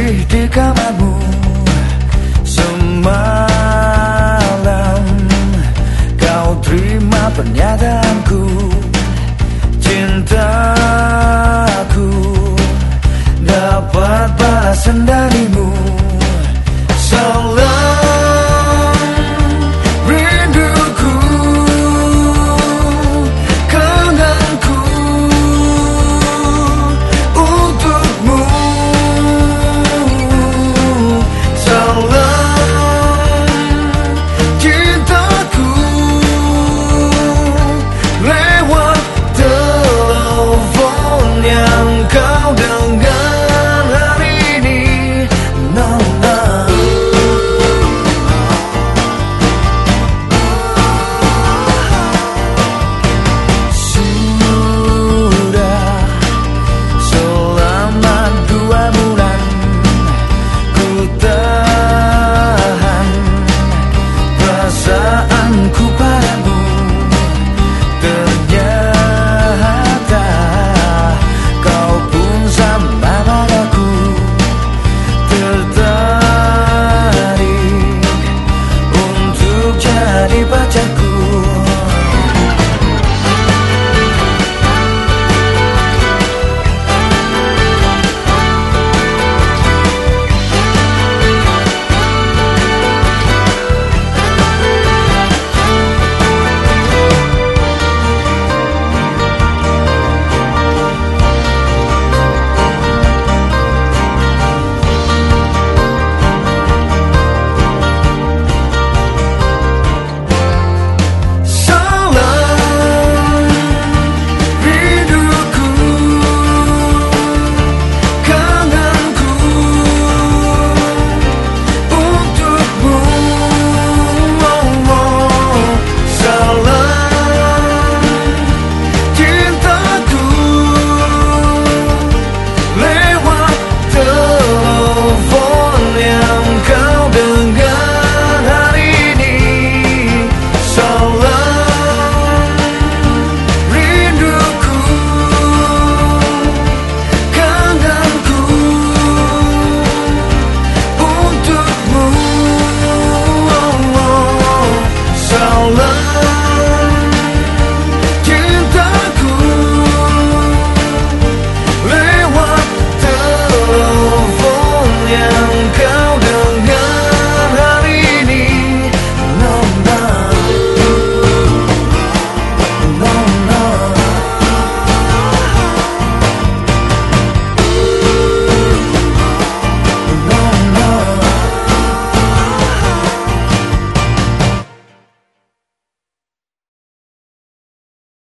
di kamarmu Semalam Kau terima pernyataanku Cintaku Dapat balasan sendiri.